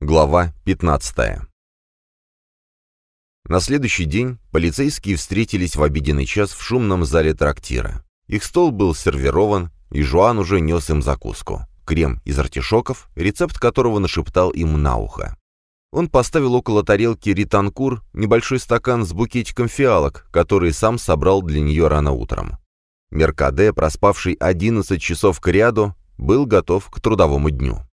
Глава 15 На следующий день полицейские встретились в обеденный час в шумном зале трактира. Их стол был сервирован, и Жуан уже нес им закуску. Крем из артишоков, рецепт которого нашептал им на ухо. Он поставил около тарелки ританкур небольшой стакан с букетиком фиалок, который сам собрал для нее рано утром. Меркаде, проспавший 11 часов к ряду, был готов к трудовому дню.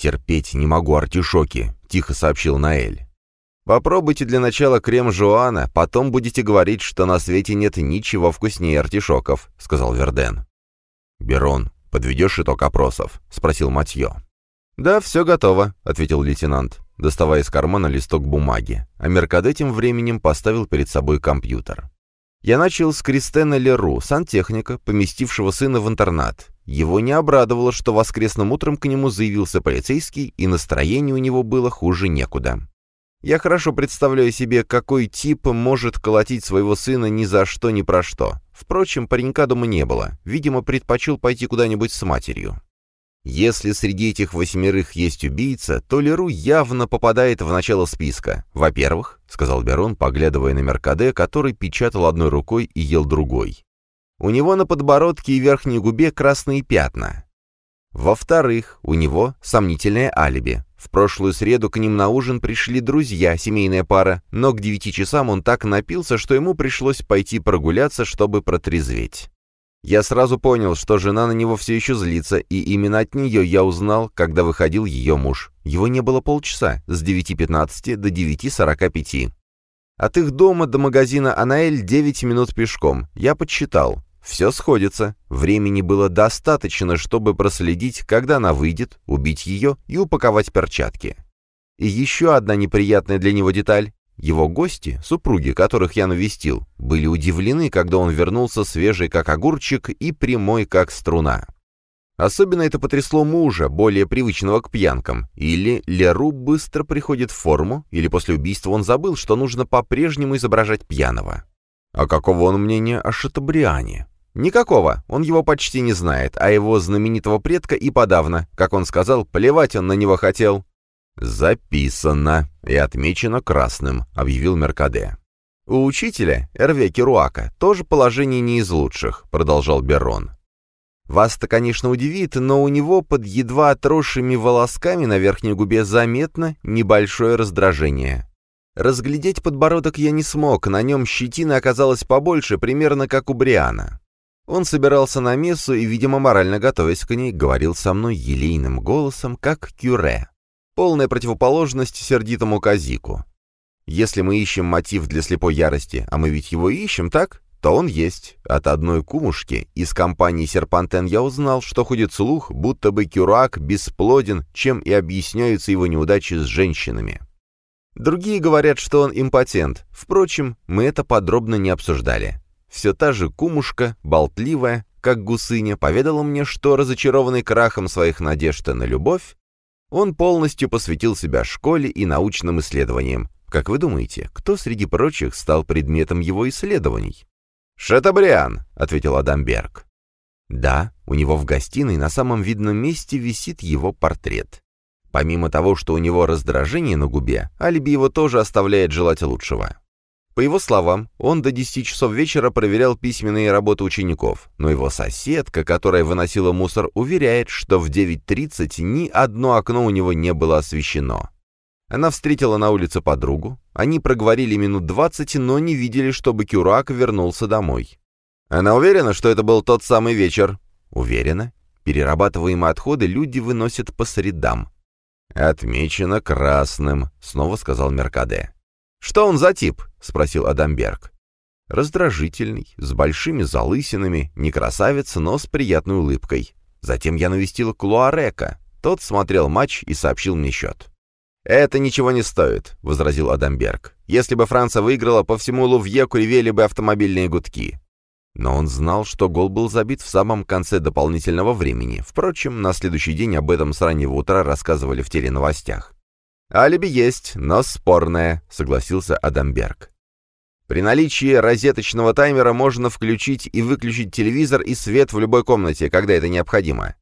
«Терпеть не могу артишоки», — тихо сообщил Наэль. «Попробуйте для начала крем Жуана, потом будете говорить, что на свете нет ничего вкуснее артишоков», — сказал Верден. «Берон, подведешь итог опросов?» — спросил Матье. «Да, все готово», — ответил лейтенант, доставая из кармана листок бумаги, а Меркаде тем временем поставил перед собой компьютер. Я начал с Кристена Леру, сантехника, поместившего сына в интернат. Его не обрадовало, что воскресным утром к нему заявился полицейский, и настроение у него было хуже некуда. Я хорошо представляю себе, какой тип может колотить своего сына ни за что ни про что. Впрочем, паренька дома не было. Видимо, предпочел пойти куда-нибудь с матерью. Если среди этих восьмерых есть убийца, то Леру явно попадает в начало списка. Во-первых, — сказал Берон, поглядывая на Меркаде, который печатал одной рукой и ел другой. У него на подбородке и верхней губе красные пятна. Во-вторых, у него сомнительное алиби. В прошлую среду к ним на ужин пришли друзья, семейная пара, но к девяти часам он так напился, что ему пришлось пойти прогуляться, чтобы протрезветь. Я сразу понял, что жена на него все еще злится, и именно от нее я узнал, когда выходил ее муж. Его не было полчаса, с 9.15 до 9.45. От их дома до магазина «Анаэль» 9 минут пешком. Я подсчитал. Все сходится. Времени было достаточно, чтобы проследить, когда она выйдет, убить ее и упаковать перчатки. И еще одна неприятная для него деталь. Его гости, супруги, которых я навестил, были удивлены, когда он вернулся свежий как огурчик и прямой как струна. Особенно это потрясло мужа, более привычного к пьянкам. Или Леру быстро приходит в форму, или после убийства он забыл, что нужно по-прежнему изображать пьяного. А какого он мнения о Шатабриане? Никакого, он его почти не знает, а его знаменитого предка и подавно. Как он сказал, плевать он на него хотел. «Записано и отмечено красным», — объявил Меркаде. «У учителя, Эрве Керуака, тоже положение не из лучших», — продолжал Берон. «Вас-то, конечно, удивит, но у него под едва отросшими волосками на верхней губе заметно небольшое раздражение. Разглядеть подбородок я не смог, на нем щетина оказалась побольше, примерно как у Бриана. Он собирался на мессу и, видимо, морально готовясь к ней, говорил со мной елейным голосом, как кюре. Полная противоположность сердитому казику. Если мы ищем мотив для слепой ярости, а мы ведь его ищем, так? То он есть. От одной кумушки из компании «Серпантен» я узнал, что ходит слух, будто бы Кюрак бесплоден, чем и объясняются его неудачи с женщинами. Другие говорят, что он импотент. Впрочем, мы это подробно не обсуждали. Все та же кумушка, болтливая, как гусыня, поведала мне, что, разочарованный крахом своих надежд на любовь, он полностью посвятил себя школе и научным исследованиям. Как вы думаете, кто среди прочих стал предметом его исследований? «Шатабриан», — ответил Адамберг. «Да, у него в гостиной на самом видном месте висит его портрет. Помимо того, что у него раздражение на губе, алиби его тоже оставляет желать лучшего. По его словам, он до 10 часов вечера проверял письменные работы учеников, но его соседка, которая выносила мусор, уверяет, что в 9.30 ни одно окно у него не было освещено. Она встретила на улице подругу, они проговорили минут 20, но не видели, чтобы Кюрак вернулся домой. Она уверена, что это был тот самый вечер? Уверена. Перерабатываемые отходы люди выносят по средам. «Отмечено красным», — снова сказал Меркаде. «Что он за тип?» — спросил Адамберг. Раздражительный, с большими залысинами, не красавец, но с приятной улыбкой. Затем я навестил Клуарека. Тот смотрел матч и сообщил мне счет. «Это ничего не стоит», — возразил Адамберг. «Если бы Франция выиграла, по всему Лувьеку ревели бы автомобильные гудки». Но он знал, что гол был забит в самом конце дополнительного времени. Впрочем, на следующий день об этом с раннего утра рассказывали в теленовостях. «Алиби есть, но спорное», — согласился Адамберг. При наличии розеточного таймера можно включить и выключить телевизор и свет в любой комнате, когда это необходимо.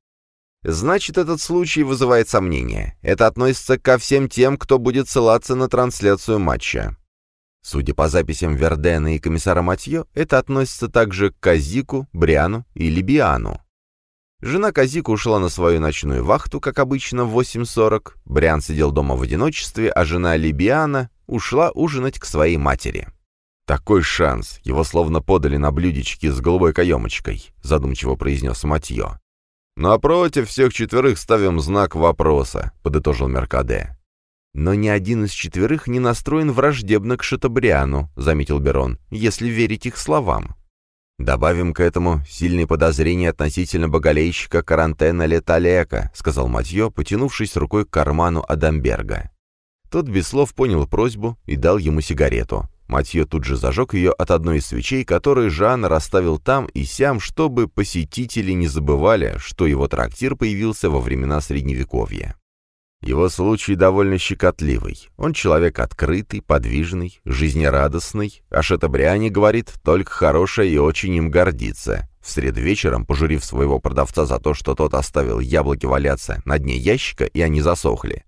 Значит, этот случай вызывает сомнения. Это относится ко всем тем, кто будет ссылаться на трансляцию матча. Судя по записям Вердена и комиссара Матье, это относится также к Казику, Бриану и Либиану. Жена Казика ушла на свою ночную вахту, как обычно, в 8.40. Бриан сидел дома в одиночестве, а жена Либиана ушла ужинать к своей матери. «Такой шанс! Его словно подали на блюдечке с голубой каемочкой», — задумчиво произнес Матье. «Напротив, всех четверых ставим знак вопроса», — подытожил Меркаде. «Но ни один из четверых не настроен враждебно к Шатабриану», — заметил Берон, — «если верить их словам». «Добавим к этому сильные подозрения относительно боголейщика Карантена Леталека», — сказал Матье, потянувшись рукой к карману Адамберга. Тот без слов понял просьбу и дал ему сигарету. Матье тут же зажег ее от одной из свечей, которые Жан расставил там и сям, чтобы посетители не забывали, что его трактир появился во времена Средневековья. Его случай довольно щекотливый. Он человек открытый, подвижный, жизнерадостный, а Шатабриане говорит только хорошее и очень им гордится. В среду вечером, пожурив своего продавца за то, что тот оставил яблоки валяться на дне ящика, и они засохли.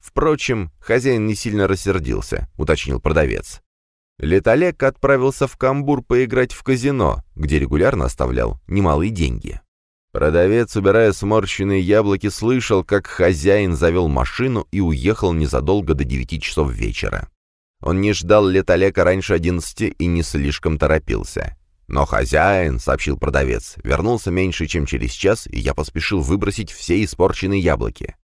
Впрочем, хозяин не сильно рассердился, уточнил продавец. Летолек отправился в Камбур поиграть в казино, где регулярно оставлял немалые деньги. Продавец, убирая сморщенные яблоки, слышал, как хозяин завел машину и уехал незадолго до девяти часов вечера. Он не ждал летолека раньше одиннадцати и не слишком торопился. «Но хозяин», — сообщил продавец, — вернулся меньше, чем через час, и я поспешил выбросить все испорченные яблоки.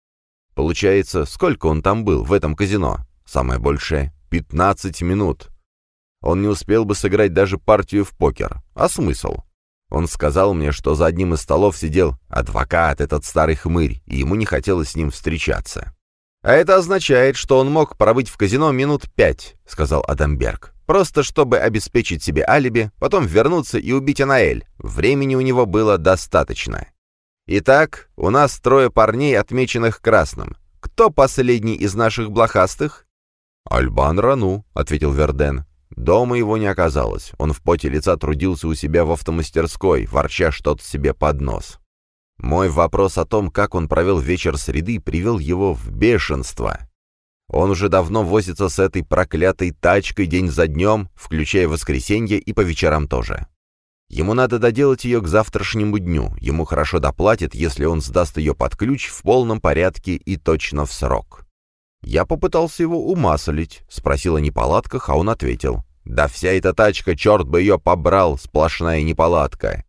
Получается, сколько он там был, в этом казино? Самое большее — пятнадцать минут. Он не успел бы сыграть даже партию в покер. А смысл? Он сказал мне, что за одним из столов сидел адвокат, этот старый хмырь, и ему не хотелось с ним встречаться. «А это означает, что он мог пробыть в казино минут пять», — сказал Адамберг. «Просто чтобы обеспечить себе алиби, потом вернуться и убить Анаэль. Времени у него было достаточно. Итак, у нас трое парней, отмеченных красным. Кто последний из наших блохастых?» «Альбан Рану», — ответил Верден. Дома его не оказалось. Он в поте лица трудился у себя в автомастерской, ворча что-то себе под нос. Мой вопрос о том, как он провел вечер среды, привел его в бешенство. Он уже давно возится с этой проклятой тачкой день за днем, включая воскресенье и по вечерам тоже. Ему надо доделать ее к завтрашнему дню, ему хорошо доплатят, если он сдаст ее под ключ в полном порядке и точно в срок. Я попытался его умаслить, спросил о неполадках, а он ответил. «Да вся эта тачка, черт бы ее побрал, сплошная неполадка.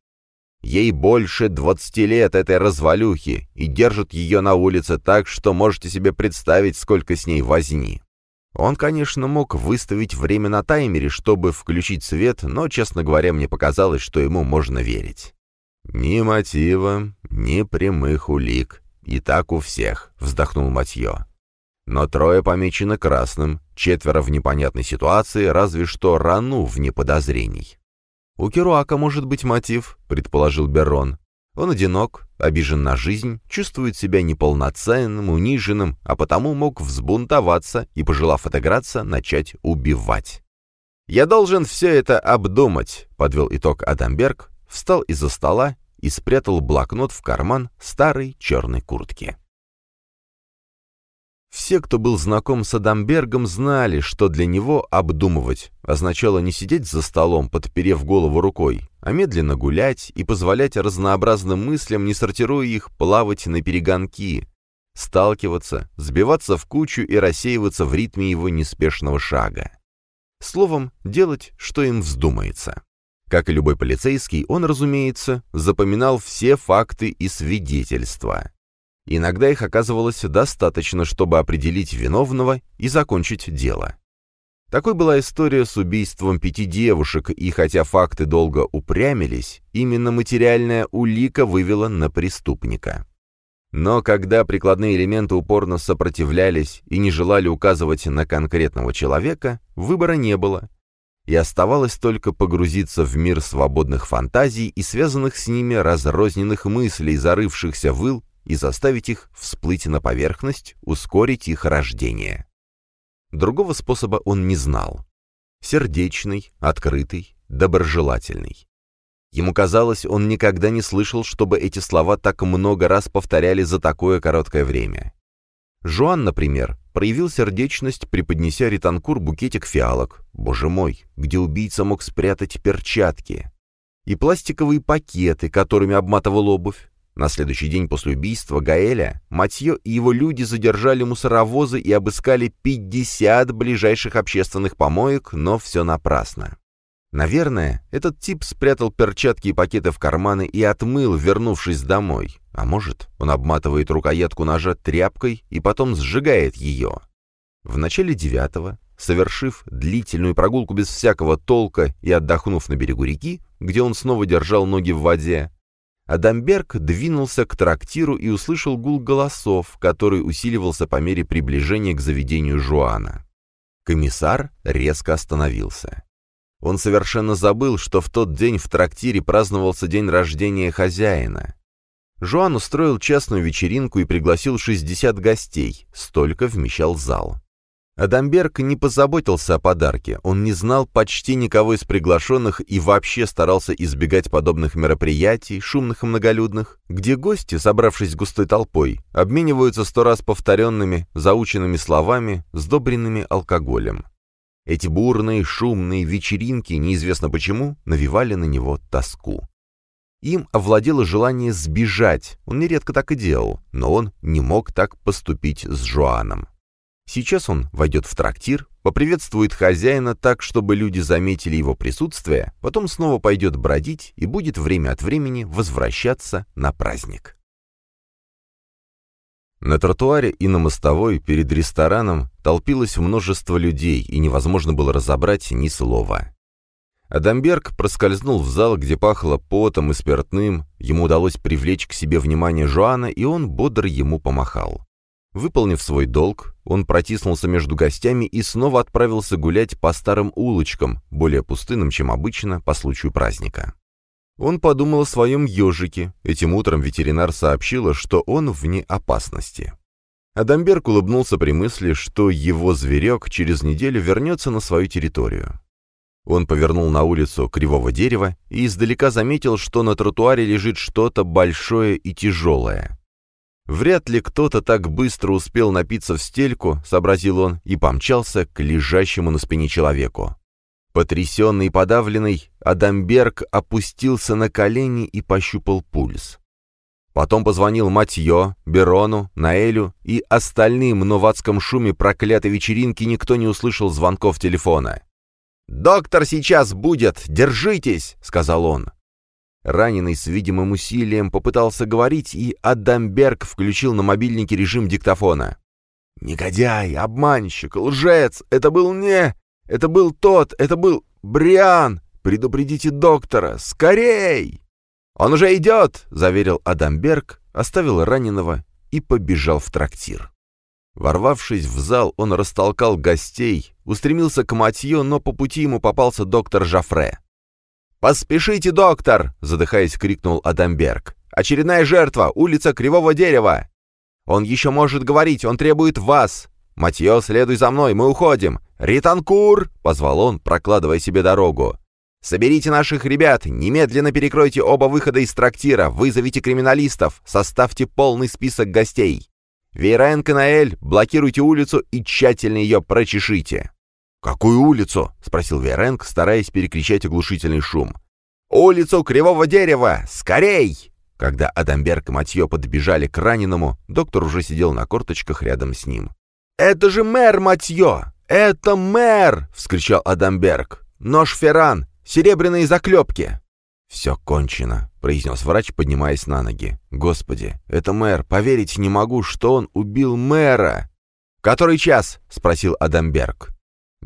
Ей больше двадцати лет этой развалюхи, и держат ее на улице так, что можете себе представить, сколько с ней возни». Он, конечно, мог выставить время на таймере, чтобы включить свет, но, честно говоря, мне показалось, что ему можно верить. «Ни мотива, ни прямых улик. И так у всех», — вздохнул Матье. Но трое помечены красным, четверо в непонятной ситуации, разве что рану вне подозрений. «У Керуака может быть мотив», — предположил Берон. Он одинок, обижен на жизнь, чувствует себя неполноценным, униженным, а потому мог взбунтоваться и, пожелав отыграться, начать убивать. «Я должен все это обдумать», — подвел итог Адамберг, встал из-за стола и спрятал блокнот в карман старой черной куртки. Все, кто был знаком с Адамбергом, знали, что для него обдумывать означало не сидеть за столом, подперев голову рукой, а медленно гулять и позволять разнообразным мыслям, не сортируя их, плавать на перегонки, сталкиваться, сбиваться в кучу и рассеиваться в ритме его неспешного шага. Словом, делать, что им вздумается. Как и любой полицейский, он, разумеется, запоминал все факты и свидетельства. Иногда их оказывалось достаточно, чтобы определить виновного и закончить дело. Такой была история с убийством пяти девушек, и хотя факты долго упрямились, именно материальная улика вывела на преступника. Но когда прикладные элементы упорно сопротивлялись и не желали указывать на конкретного человека, выбора не было. И оставалось только погрузиться в мир свободных фантазий и связанных с ними разрозненных мыслей, зарывшихся в ил и заставить их всплыть на поверхность, ускорить их рождение. Другого способа он не знал. Сердечный, открытый, доброжелательный. Ему казалось, он никогда не слышал, чтобы эти слова так много раз повторяли за такое короткое время. Жуан, например, проявил сердечность, преподнеся Ританкур букетик фиалок. Боже мой, где убийца мог спрятать перчатки? И пластиковые пакеты, которыми обматывал обувь. На следующий день после убийства Гаэля Матье и его люди задержали мусоровозы и обыскали 50 ближайших общественных помоек, но все напрасно. Наверное, этот тип спрятал перчатки и пакеты в карманы и отмыл, вернувшись домой. А может, он обматывает рукоятку ножа тряпкой и потом сжигает ее. В начале девятого, совершив длительную прогулку без всякого толка и отдохнув на берегу реки, где он снова держал ноги в воде, Адамберг двинулся к трактиру и услышал гул голосов, который усиливался по мере приближения к заведению Жуана. Комиссар резко остановился. Он совершенно забыл, что в тот день в трактире праздновался день рождения хозяина. Жуан устроил частную вечеринку и пригласил 60 гостей, столько вмещал зал. Адамберг не позаботился о подарке, он не знал почти никого из приглашенных и вообще старался избегать подобных мероприятий, шумных и многолюдных, где гости, собравшись густой толпой, обмениваются сто раз повторенными, заученными словами, сдобренными алкоголем. Эти бурные, шумные вечеринки, неизвестно почему, навевали на него тоску. Им овладело желание сбежать, он нередко так и делал, но он не мог так поступить с Жуаном. Сейчас он войдет в трактир, поприветствует хозяина так, чтобы люди заметили его присутствие, потом снова пойдет бродить и будет время от времени возвращаться на праздник. На тротуаре и на мостовой перед рестораном толпилось множество людей, и невозможно было разобрать ни слова. Адамберг проскользнул в зал, где пахло потом и спиртным, ему удалось привлечь к себе внимание Жуана, и он бодро ему помахал. Выполнив свой долг, он протиснулся между гостями и снова отправился гулять по старым улочкам, более пустынным, чем обычно, по случаю праздника. Он подумал о своем ежике. Этим утром ветеринар сообщила, что он вне опасности. Адамберг улыбнулся при мысли, что его зверек через неделю вернется на свою территорию. Он повернул на улицу кривого дерева и издалека заметил, что на тротуаре лежит что-то большое и тяжелое. Вряд ли кто-то так быстро успел напиться в стельку, сообразил он, и помчался к лежащему на спине человеку. Потрясенный и подавленный, Адамберг опустился на колени и пощупал пульс. Потом позвонил Матье, Берону, Наэлю и остальным, но в адском шуме проклятой вечеринки никто не услышал звонков телефона. «Доктор сейчас будет! Держитесь!» — сказал он. Раненый с видимым усилием попытался говорить, и Адамберг включил на мобильнике режим диктофона. «Негодяй, обманщик, лжец! Это был не... Это был тот, это был Бриан! Предупредите доктора! Скорей!» «Он уже идет!» — заверил Адамберг, оставил раненого и побежал в трактир. Ворвавшись в зал, он растолкал гостей, устремился к Матье, но по пути ему попался доктор Жафре. «Поспешите, доктор!» — задыхаясь, крикнул Адамберг. «Очередная жертва! Улица Кривого Дерева!» «Он еще может говорить, он требует вас!» «Матье, следуй за мной, мы уходим!» «Ританкур!» — позвал он, прокладывая себе дорогу. «Соберите наших ребят, немедленно перекройте оба выхода из трактира, вызовите криминалистов, составьте полный список гостей. Вейрен Канаэль, блокируйте улицу и тщательно ее прочешите». «Какую улицу?» — спросил Веренг, стараясь перекричать оглушительный шум. «Улицу Кривого Дерева! Скорей!» Когда Адамберг и Матье подбежали к раненому, доктор уже сидел на корточках рядом с ним. «Это же мэр, Матье! Это мэр!» — вскричал Адамберг. «Нож Ферран! Серебряные заклепки!» «Все кончено», — произнес врач, поднимаясь на ноги. «Господи, это мэр! Поверить не могу, что он убил мэра!» «Который час?» — спросил Адамберг.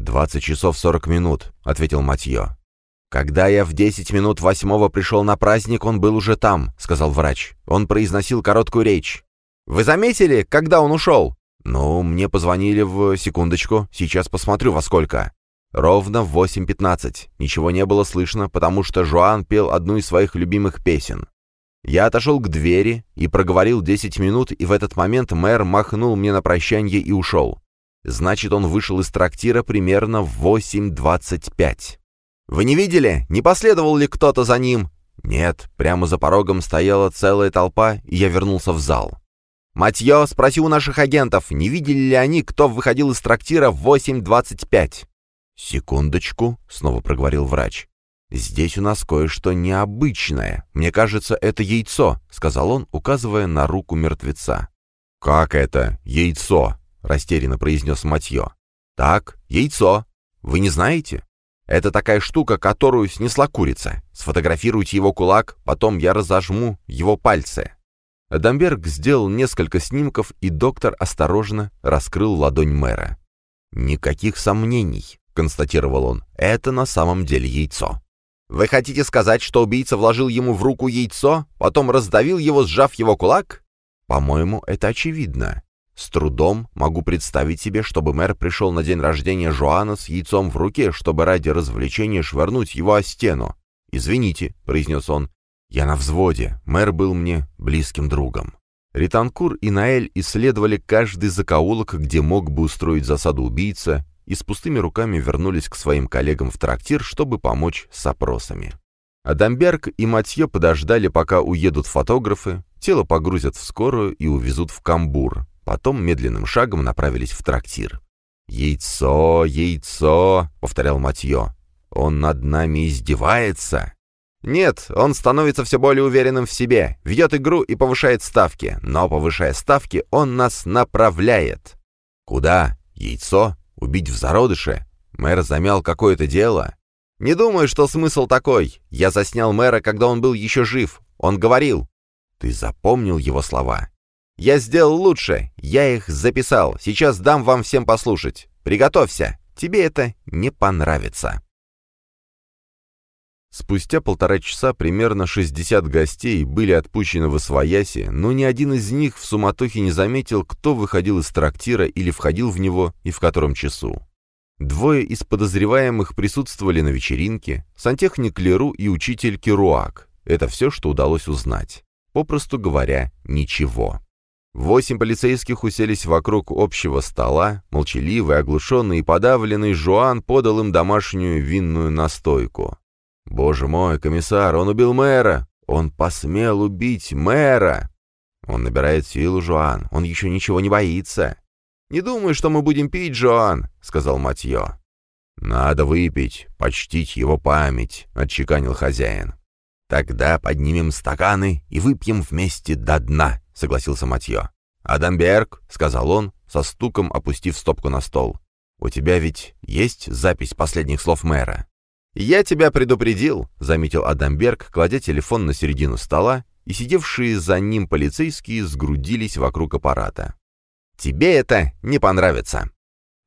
«Двадцать часов сорок минут», — ответил Матье. «Когда я в десять минут восьмого пришел на праздник, он был уже там», — сказал врач. Он произносил короткую речь. «Вы заметили, когда он ушел?» «Ну, мне позвонили в... Секундочку, сейчас посмотрю, во сколько». Ровно в восемь пятнадцать. Ничего не было слышно, потому что Жуан пел одну из своих любимых песен. Я отошел к двери и проговорил десять минут, и в этот момент мэр махнул мне на прощанье и ушел. Значит, он вышел из трактира примерно в 8.25. «Вы не видели? Не последовал ли кто-то за ним?» «Нет, прямо за порогом стояла целая толпа, и я вернулся в зал». «Матье, спроси у наших агентов, не видели ли они, кто выходил из трактира в 8.25?» «Секундочку», — снова проговорил врач. «Здесь у нас кое-что необычное. Мне кажется, это яйцо», — сказал он, указывая на руку мертвеца. «Как это? Яйцо?» — растерянно произнес Матье. «Так, яйцо. Вы не знаете? Это такая штука, которую снесла курица. Сфотографируйте его кулак, потом я разожму его пальцы». Адамберг сделал несколько снимков, и доктор осторожно раскрыл ладонь мэра. «Никаких сомнений», — констатировал он, — «это на самом деле яйцо». «Вы хотите сказать, что убийца вложил ему в руку яйцо, потом раздавил его, сжав его кулак?» «По-моему, это очевидно. С трудом могу представить себе, чтобы мэр пришел на день рождения Жуана с яйцом в руке, чтобы ради развлечения швырнуть его о стену. «Извините», — произнес он, — «я на взводе. Мэр был мне близким другом». Ританкур и Наэль исследовали каждый закоулок, где мог бы устроить засаду убийца, и с пустыми руками вернулись к своим коллегам в трактир, чтобы помочь с опросами. Адамберг и Матье подождали, пока уедут фотографы, тело погрузят в скорую и увезут в камбур, потом медленным шагом направились в трактир. «Яйцо, яйцо», — повторял Матье, — «он над нами издевается». Нет, он становится все более уверенным в себе, ведет игру и повышает ставки, но, повышая ставки, он нас направляет. Куда? Яйцо? Убить в зародыше? Мэр замял какое-то дело? Не думаю, что смысл такой. Я заснял мэра, когда он был еще жив. Он говорил. Ты запомнил его слова? Я сделал лучше. Я их записал. Сейчас дам вам всем послушать. Приготовься. Тебе это не понравится. Спустя полтора часа примерно 60 гостей были отпущены в Освояси, но ни один из них в суматохе не заметил, кто выходил из трактира или входил в него и в котором часу. Двое из подозреваемых присутствовали на вечеринке, сантехник Леру и учитель Керуак. Это все, что удалось узнать. Попросту говоря, ничего. Восемь полицейских уселись вокруг общего стола, молчаливый, оглушенный и подавленный Жуан подал им домашнюю винную настойку. «Боже мой, комиссар, он убил мэра! Он посмел убить мэра!» «Он набирает силу, Жуан, он еще ничего не боится!» «Не думаю, что мы будем пить, Жуан», — сказал Матье. «Надо выпить, почтить его память», — отчеканил хозяин. «Тогда поднимем стаканы и выпьем вместе до дна», — согласился Матье. «Адамберг», — сказал он, со стуком опустив стопку на стол. «У тебя ведь есть запись последних слов мэра?» «Я тебя предупредил», — заметил Адамберг, кладя телефон на середину стола, и сидевшие за ним полицейские сгрудились вокруг аппарата. «Тебе это не понравится».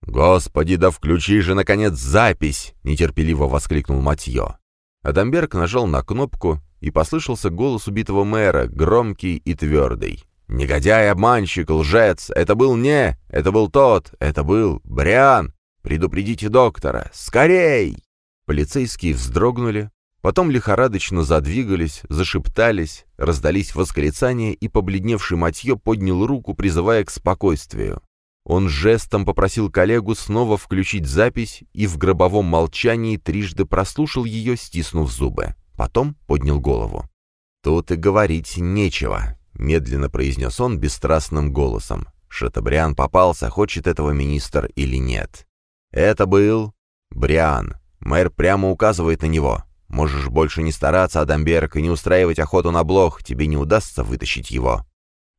«Господи, да включи же, наконец, запись!» — нетерпеливо воскликнул Матье. Адамберг нажал на кнопку, и послышался голос убитого мэра, громкий и твердый. «Негодяй, обманщик, лжец! Это был не! Это был тот! Это был Бриан! Предупредите доктора! Скорей!» Полицейские вздрогнули, потом лихорадочно задвигались, зашептались, раздались восклицания, и побледневший Матье поднял руку, призывая к спокойствию. Он жестом попросил коллегу снова включить запись и в гробовом молчании трижды прослушал ее, стиснув зубы. Потом поднял голову. «Тут и говорить нечего», — медленно произнес он бесстрастным голосом. Шатабриан попался, хочет этого министр или нет. «Это был Бриан. Мэр прямо указывает на него. Можешь больше не стараться, Адамберг, и не устраивать охоту на блох, тебе не удастся вытащить его».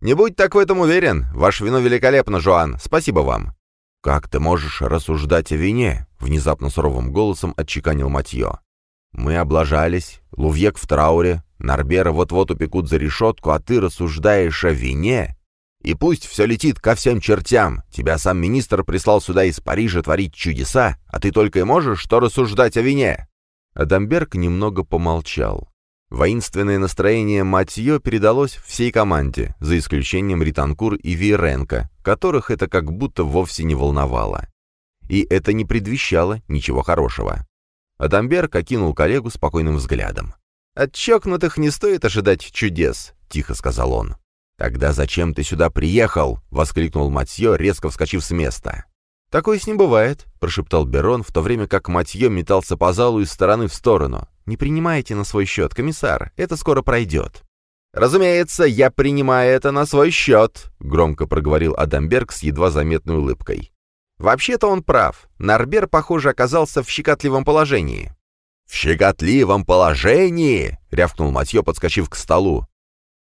«Не будь так в этом уверен. Ваше вино великолепно, Жуан. Спасибо вам». «Как ты можешь рассуждать о вине?» — внезапно суровым голосом отчеканил Матье. «Мы облажались, Лувьек в трауре, Нарбера вот-вот упекут за решетку, а ты рассуждаешь о вине? И пусть все летит ко всем чертям. Тебя сам министр прислал сюда из Парижа творить чудеса, а ты только и можешь что рассуждать о вине». Адамберг немного помолчал. Воинственное настроение Матье передалось всей команде, за исключением Ританкур и Виеренко, которых это как будто вовсе не волновало. И это не предвещало ничего хорошего. Адамберг окинул коллегу спокойным взглядом. «От чокнутых не стоит ожидать чудес», — тихо сказал он. «Тогда зачем ты сюда приехал?» — воскликнул Матье, резко вскочив с места. «Такое с ним бывает», — прошептал Берон, в то время как Матье метался по залу из стороны в сторону. Не принимайте на свой счет, комиссар, это скоро пройдет». «Разумеется, я принимаю это на свой счет», — громко проговорил Адамберг с едва заметной улыбкой. «Вообще-то он прав. Нарбер, похоже, оказался в щекотливом положении». «В щекотливом положении!» — рявкнул Матье, подскочив к столу.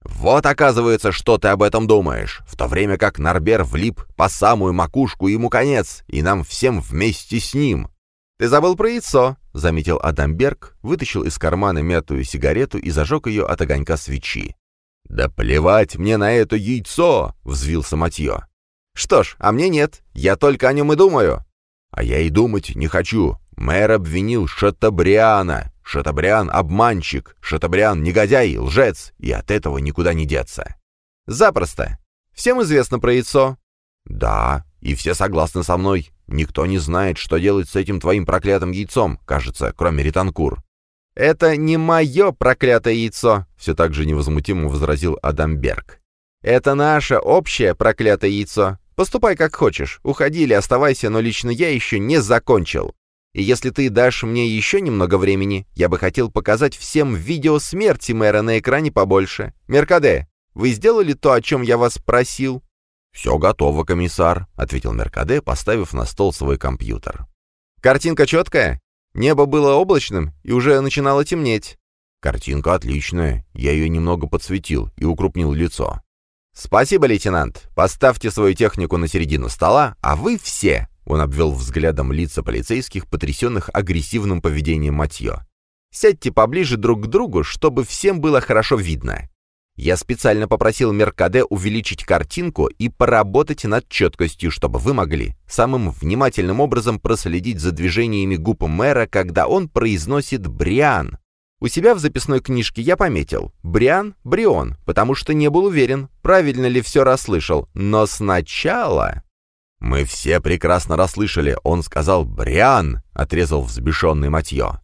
«Вот, оказывается, что ты об этом думаешь, в то время как Нарбер влип по самую макушку, ему конец, и нам всем вместе с ним». «Ты забыл про яйцо», — заметил Адамберг, вытащил из кармана мятую сигарету и зажег ее от огонька свечи. «Да плевать мне на это яйцо!» — взвился Матье. «Что ж, а мне нет, я только о нем и думаю». «А я и думать не хочу. Мэр обвинил Шатабриана. Шатабриан — обманщик, Шатабриан — негодяй, лжец, и от этого никуда не деться». «Запросто. Всем известно про яйцо?» «Да, и все согласны со мной. Никто не знает, что делать с этим твоим проклятым яйцом, кажется, кроме Ританкур». «Это не мое проклятое яйцо», — все так же невозмутимо возразил Адамберг. «Это наше общее проклятое яйцо. Поступай как хочешь, уходи или оставайся, но лично я еще не закончил. И если ты дашь мне еще немного времени, я бы хотел показать всем видео смерти мэра на экране побольше. Меркаде, вы сделали то, о чем я вас просил?» «Все готово, комиссар», — ответил Меркаде, поставив на стол свой компьютер. «Картинка четкая? Небо было облачным, и уже начинало темнеть». «Картинка отличная. Я ее немного подсветил и укрупнил лицо». «Спасибо, лейтенант. Поставьте свою технику на середину стола, а вы все...» Он обвел взглядом лица полицейских, потрясенных агрессивным поведением Матье. «Сядьте поближе друг к другу, чтобы всем было хорошо видно. Я специально попросил Меркаде увеличить картинку и поработать над четкостью, чтобы вы могли самым внимательным образом проследить за движениями губ мэра, когда он произносит «Бриан». У себя в записной книжке я пометил «Бриан, Брион», потому что не был уверен, правильно ли все расслышал. Но сначала... «Мы все прекрасно расслышали. Он сказал «Бриан», — отрезал взбешенный Матье.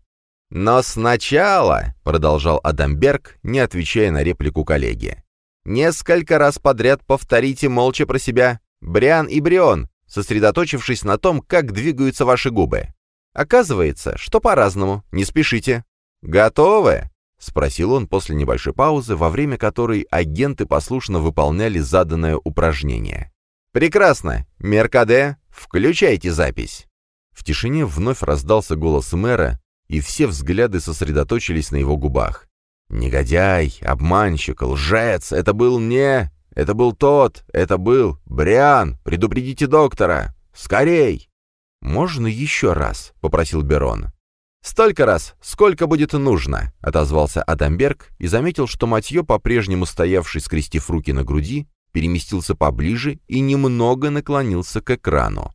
«Но сначала», — продолжал Адамберг, не отвечая на реплику коллеги, «несколько раз подряд повторите молча про себя «Бриан и Брион», сосредоточившись на том, как двигаются ваши губы. Оказывается, что по-разному, не спешите. Готовы?» — спросил он после небольшой паузы, во время которой агенты послушно выполняли заданное упражнение. «Прекрасно! Меркаде, включайте запись!» В тишине вновь раздался голос мэра, и все взгляды сосредоточились на его губах. «Негодяй, обманщик, лжец, это был не... Это был тот, это был Бриан, предупредите доктора! Скорей!» «Можно еще раз?» — попросил Берон. «Столько раз, сколько будет нужно», — отозвался Адамберг и заметил, что Матье, по-прежнему стоявший, скрестив руки на груди, переместился поближе и немного наклонился к экрану.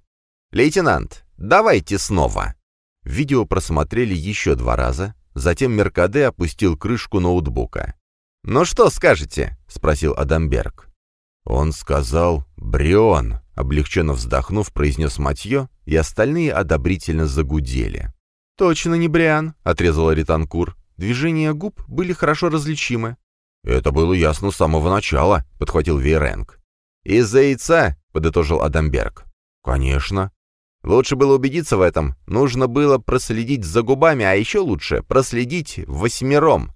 «Лейтенант, давайте снова!» Видео просмотрели еще два раза, затем Меркаде опустил крышку ноутбука. «Ну что скажете?» — спросил Адамберг. «Он сказал «Брион», — облегченно вздохнув, произнес Матье, и остальные одобрительно загудели. «Точно не Бриан», — отрезала Ританкур. Движения губ были хорошо различимы. «Это было ясно с самого начала», — подхватил Вейренг. «Из-за яйца», — подытожил Адамберг. «Конечно», Лучше было убедиться в этом. Нужно было проследить за губами, а еще лучше проследить восьмером.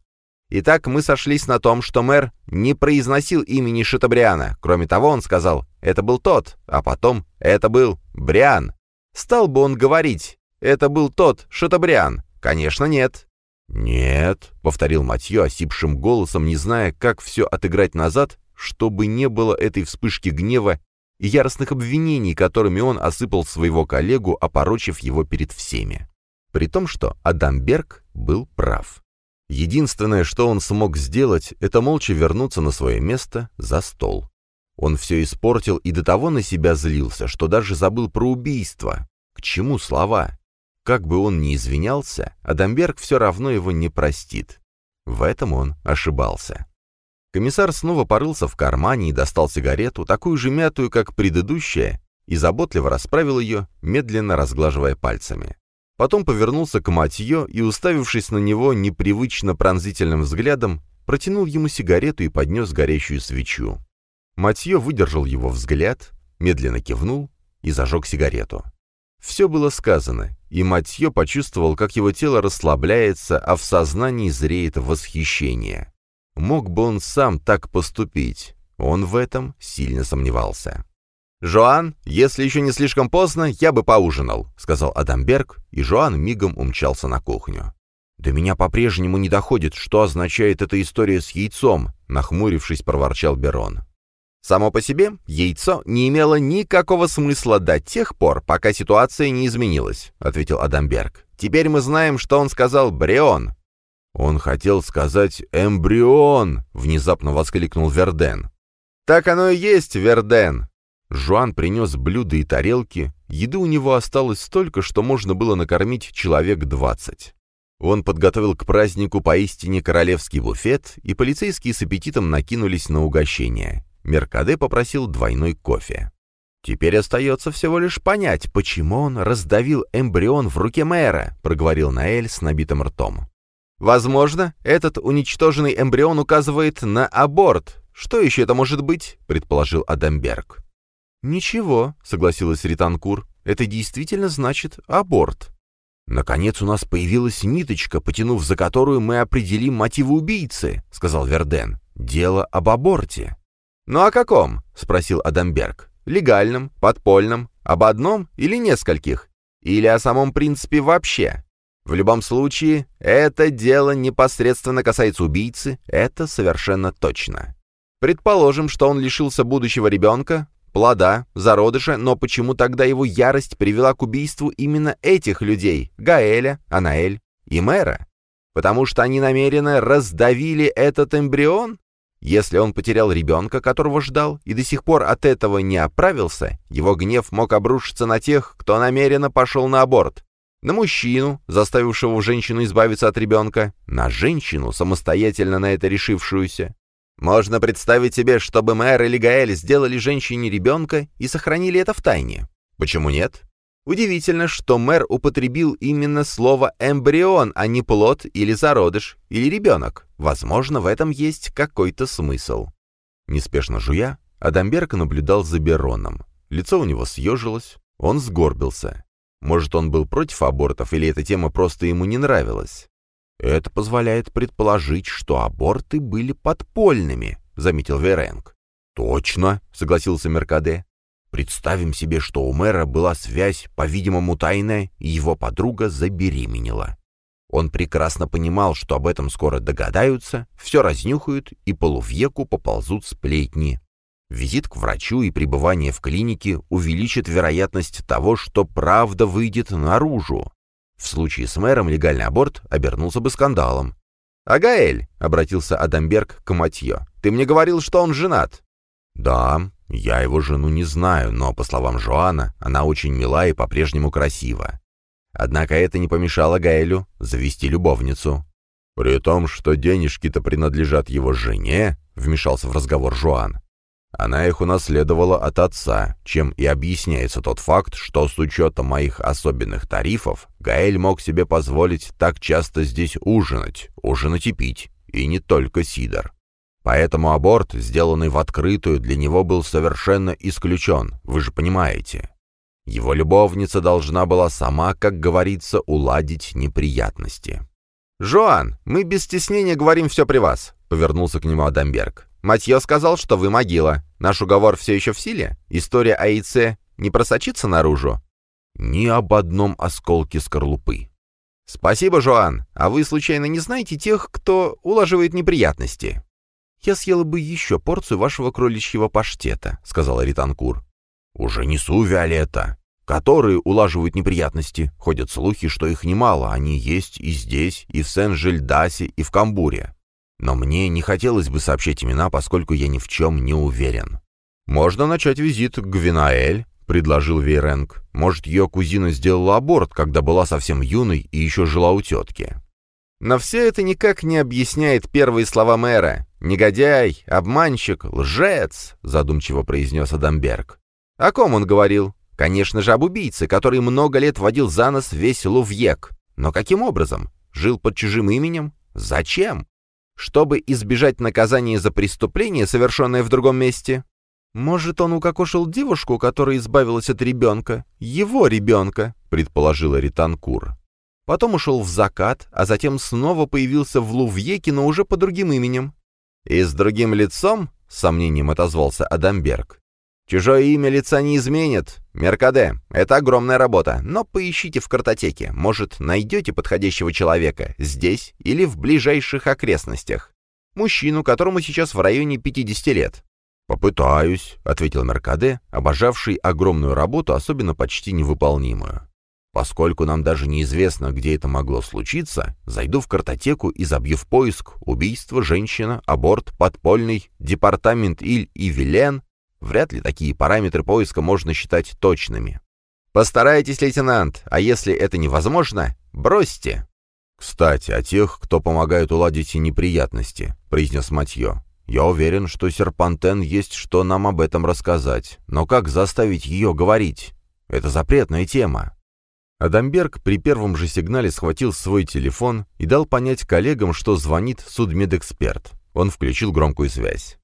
Итак, мы сошлись на том, что мэр не произносил имени Шатабриана. Кроме того, он сказал «это был тот», а потом «это был Бриан». Стал бы он говорить «это был тот Шатабриан»? Конечно, нет. «Нет», — повторил Матье осипшим голосом, не зная, как все отыграть назад, чтобы не было этой вспышки гнева и яростных обвинений, которыми он осыпал своего коллегу, опорочив его перед всеми. При том, что Адамберг был прав. Единственное, что он смог сделать, это молча вернуться на свое место за стол. Он все испортил и до того на себя злился, что даже забыл про убийство. К чему слова? Как бы он ни извинялся, Адамберг все равно его не простит. В этом он ошибался. Комиссар снова порылся в кармане и достал сигарету, такую же мятую, как предыдущая, и заботливо расправил ее, медленно разглаживая пальцами. Потом повернулся к Матье и, уставившись на него непривычно пронзительным взглядом, протянул ему сигарету и поднес горящую свечу. Матье выдержал его взгляд, медленно кивнул и зажег сигарету. Все было сказано, и Матье почувствовал, как его тело расслабляется, а в сознании зреет восхищение. Мог бы он сам так поступить? Он в этом сильно сомневался. «Жоан, если еще не слишком поздно, я бы поужинал», — сказал Адамберг, и Жоан мигом умчался на кухню. «До меня по-прежнему не доходит, что означает эта история с яйцом», — нахмурившись, проворчал Берон. Само по себе яйцо не имело никакого смысла до тех пор, пока ситуация не изменилась, ответил Адамберг. Теперь мы знаем, что он сказал Брион. Он хотел сказать эмбрион, внезапно воскликнул Верден. Так оно и есть, Верден. Жуан принес блюда и тарелки. Еды у него осталось столько, что можно было накормить человек двадцать. Он подготовил к празднику поистине королевский буфет, и полицейские с аппетитом накинулись на угощение. Меркаде попросил двойной кофе. «Теперь остается всего лишь понять, почему он раздавил эмбрион в руке мэра», проговорил Наэль с набитым ртом. «Возможно, этот уничтоженный эмбрион указывает на аборт. Что еще это может быть?» предположил Адамберг. «Ничего», — согласилась Ританкур, — «это действительно значит аборт». «Наконец у нас появилась ниточка, потянув за которую мы определим мотивы убийцы», — сказал Верден. «Дело об аборте». «Ну о каком?» — спросил Адамберг. «Легальном, подпольном, об одном или нескольких? Или о самом принципе вообще? В любом случае, это дело непосредственно касается убийцы, это совершенно точно. Предположим, что он лишился будущего ребенка, плода, зародыша, но почему тогда его ярость привела к убийству именно этих людей, Гаэля, Анаэль и Мэра? Потому что они намеренно раздавили этот эмбрион? Если он потерял ребенка, которого ждал, и до сих пор от этого не оправился, его гнев мог обрушиться на тех, кто намеренно пошел на аборт. На мужчину, заставившего женщину избавиться от ребенка, на женщину, самостоятельно на это решившуюся, можно представить себе, чтобы мэр или Гаэль сделали женщине ребенка и сохранили это в тайне. Почему нет? Удивительно, что мэр употребил именно слово «эмбрион», а не «плод» или «зародыш» или «ребенок». Возможно, в этом есть какой-то смысл. Неспешно жуя, Адамберг наблюдал за Бероном. Лицо у него съежилось, он сгорбился. Может, он был против абортов, или эта тема просто ему не нравилась? Это позволяет предположить, что аборты были подпольными, заметил Веренг. Точно, согласился Меркаде. Представим себе, что у мэра была связь, по-видимому, тайная, и его подруга забеременела. Он прекрасно понимал, что об этом скоро догадаются, все разнюхают и полувеку поползут сплетни. Визит к врачу и пребывание в клинике увеличит вероятность того, что правда выйдет наружу. В случае с мэром легальный аборт обернулся бы скандалом. «Агаэль», — обратился Адамберг к Матье, — «ты мне говорил, что он женат». «Да, я его жену не знаю, но, по словам Жоана, она очень мила и по-прежнему красива. Однако это не помешало Гаэлю завести любовницу. «При том, что денежки-то принадлежат его жене», — вмешался в разговор Жоан, она их унаследовала от отца, чем и объясняется тот факт, что с учетом моих особенных тарифов Гаэль мог себе позволить так часто здесь ужинать, ужинать и пить, и не только сидор. Поэтому аборт, сделанный в открытую, для него был совершенно исключен, вы же понимаете. Его любовница должна была сама, как говорится, уладить неприятности. «Жоан, мы без стеснения говорим все при вас», — повернулся к нему Адамберг. Матье сказал, что вы могила. Наш уговор все еще в силе? История о яйце не просочится наружу?» «Ни об одном осколке скорлупы». «Спасибо, Жоан. А вы, случайно, не знаете тех, кто улаживает неприятности?» «Я съела бы еще порцию вашего кроличьего паштета», — сказала Ританкур. «Уже несу, Виолетта. Которые улаживают неприятности. Ходят слухи, что их немало. Они есть и здесь, и в Сен-Жильдасе, и в Камбуре. Но мне не хотелось бы сообщать имена, поскольку я ни в чем не уверен. «Можно начать визит к Гвинаэль», — предложил Вейренг. «Может, ее кузина сделала аборт, когда была совсем юной и еще жила у тетки». Но все это никак не объясняет первые слова мэра. «Негодяй, обманщик, лжец», — задумчиво произнес Адамберг. О ком он говорил? Конечно же, об убийце, который много лет водил за нос весь Лувьек. Но каким образом? Жил под чужим именем? Зачем? Чтобы избежать наказания за преступление, совершенное в другом месте? «Может, он укокошил девушку, которая избавилась от ребенка? Его ребенка», — предположила Ританкур. Потом ушел в закат, а затем снова появился в Лувьеке, но уже по другим именем. «И с другим лицом?» — с сомнением отозвался Адамберг. «Чужое имя лица не изменит. Меркаде, это огромная работа, но поищите в картотеке. Может, найдете подходящего человека здесь или в ближайших окрестностях. Мужчину, которому сейчас в районе 50 лет. «Попытаюсь», — ответил Меркаде, обожавший огромную работу, особенно почти невыполнимую. «Поскольку нам даже неизвестно, где это могло случиться, зайду в картотеку и забью в поиск убийство, женщина, аборт, подпольный, департамент Иль и Вилен. Вряд ли такие параметры поиска можно считать точными. Постарайтесь, лейтенант, а если это невозможно, бросьте». «Кстати, о тех, кто помогает уладить неприятности», — произнес Матье. Я уверен, что Серпантен есть что нам об этом рассказать. Но как заставить ее говорить? Это запретная тема. Адамберг при первом же сигнале схватил свой телефон и дал понять коллегам, что звонит судмедэксперт. Он включил громкую связь.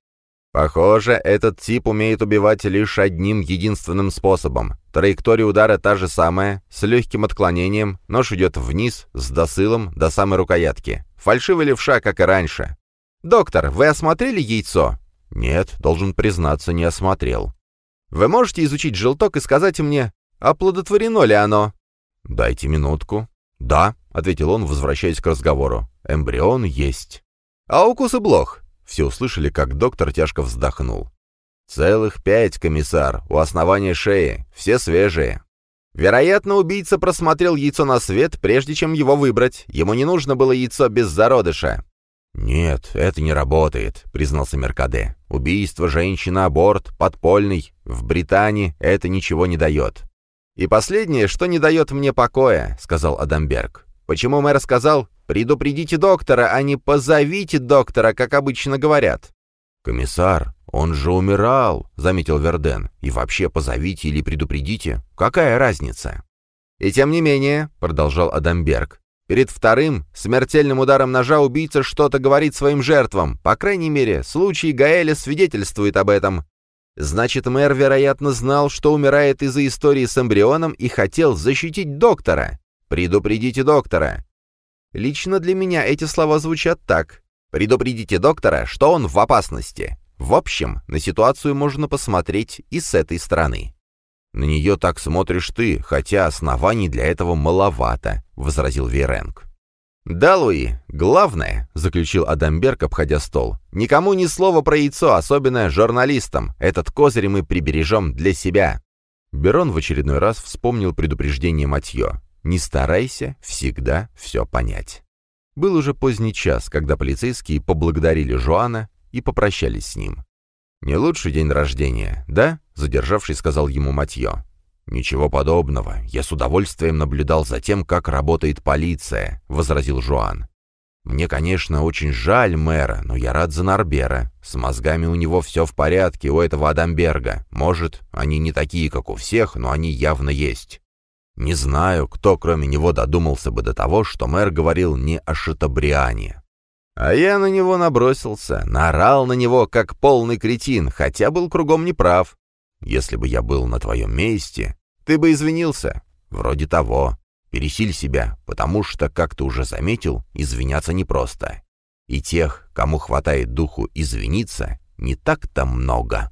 «Похоже, этот тип умеет убивать лишь одним единственным способом. Траектория удара та же самая, с легким отклонением, нож идет вниз, с досылом, до самой рукоятки. Фальшивый левша, как и раньше. «Доктор, вы осмотрели яйцо?» «Нет, должен признаться, не осмотрел». «Вы можете изучить желток и сказать мне, оплодотворено ли оно?» «Дайте минутку». «Да», — ответил он, возвращаясь к разговору. «Эмбрион есть». «А укусы блох?» Все услышали, как доктор тяжко вздохнул. «Целых пять, комиссар, у основания шеи, все свежие». Вероятно, убийца просмотрел яйцо на свет, прежде чем его выбрать. Ему не нужно было яйцо без зародыша. «Нет, это не работает», — признался Меркаде. «Убийство женщины, аборт, подпольный. В Британии это ничего не дает». «И последнее, что не дает мне покоя», — сказал Адамберг. «Почему мэр сказал, предупредите доктора, а не позовите доктора, как обычно говорят?» «Комиссар, он же умирал», — заметил Верден. «И вообще позовите или предупредите. Какая разница?» «И тем не менее», — продолжал Адамберг, Перед вторым, смертельным ударом ножа убийца что-то говорит своим жертвам. По крайней мере, случай Гаэля свидетельствует об этом. Значит, мэр, вероятно, знал, что умирает из-за истории с эмбрионом и хотел защитить доктора. Предупредите доктора. Лично для меня эти слова звучат так. Предупредите доктора, что он в опасности. В общем, на ситуацию можно посмотреть и с этой стороны. «На нее так смотришь ты, хотя оснований для этого маловато», — возразил Веренг. «Да, Луи, главное», — заключил Адамберг, обходя стол, — «никому ни слова про яйцо, особенно журналистам. Этот козырь мы прибережем для себя». Берон в очередной раз вспомнил предупреждение Матье. «Не старайся всегда все понять». Был уже поздний час, когда полицейские поблагодарили Жоана и попрощались с ним. «Не лучший день рождения, да?» — задержавший сказал ему Матье. «Ничего подобного. Я с удовольствием наблюдал за тем, как работает полиция», — возразил Жуан. «Мне, конечно, очень жаль мэра, но я рад за Нарбера. С мозгами у него все в порядке, у этого Адамберга. Может, они не такие, как у всех, но они явно есть. Не знаю, кто кроме него додумался бы до того, что мэр говорил не о Шатабриане. А я на него набросился, наорал на него, как полный кретин, хотя был кругом неправ. Если бы я был на твоем месте, ты бы извинился. Вроде того. Пересиль себя, потому что, как ты уже заметил, извиняться непросто. И тех, кому хватает духу извиниться, не так-то много.